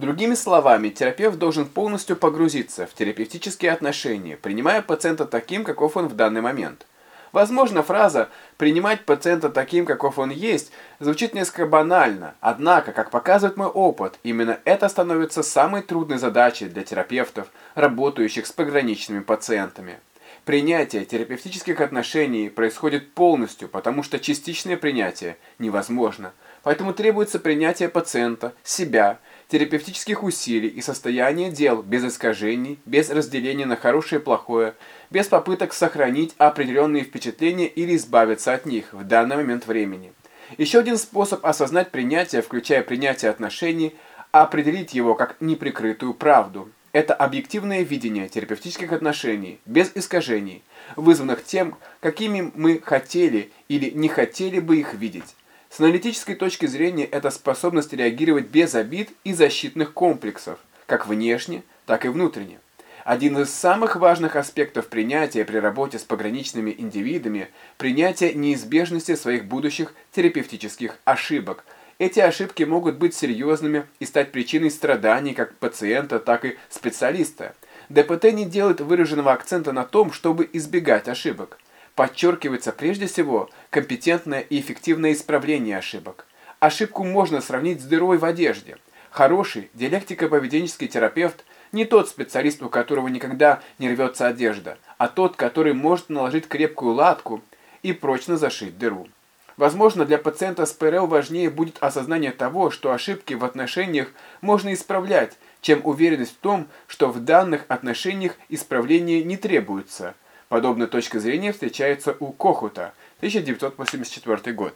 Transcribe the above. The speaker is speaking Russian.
Другими словами, терапевт должен полностью погрузиться в терапевтические отношения, принимая пациента таким, каков он в данный момент. Возможно, фраза «принимать пациента таким, каков он есть» звучит несколько банально, однако, как показывает мой опыт, именно это становится самой трудной задачей для терапевтов, работающих с пограничными пациентами. Принятие терапевтических отношений происходит полностью, потому что частичное принятие невозможно. Поэтому требуется принятие пациента, себя, терапевтических усилий и состояния дел без искажений, без разделения на хорошее и плохое, без попыток сохранить определенные впечатления или избавиться от них в данный момент времени. Еще один способ осознать принятие, включая принятие отношений, определить его как неприкрытую правду. Это объективное видение терапевтических отношений, без искажений, вызванных тем, какими мы хотели или не хотели бы их видеть. С аналитической точки зрения это способность реагировать без обид и защитных комплексов, как внешне, так и внутренне. Один из самых важных аспектов принятия при работе с пограничными индивидами – принятие неизбежности своих будущих терапевтических ошибок. Эти ошибки могут быть серьезными и стать причиной страданий как пациента, так и специалиста. ДПТ не делает выраженного акцента на том, чтобы избегать ошибок подчеркивается прежде всего компетентное и эффективное исправление ошибок. Ошибку можно сравнить с дырой в одежде. Хороший диалектико-поведенческий терапевт не тот специалист, у которого никогда не рвется одежда, а тот, который может наложить крепкую латку и прочно зашить дыру. Возможно, для пациента с ПРЛ важнее будет осознание того, что ошибки в отношениях можно исправлять, чем уверенность в том, что в данных отношениях исправления не требуется – Подобная точка зрения встречается у Кохута, 1984 год.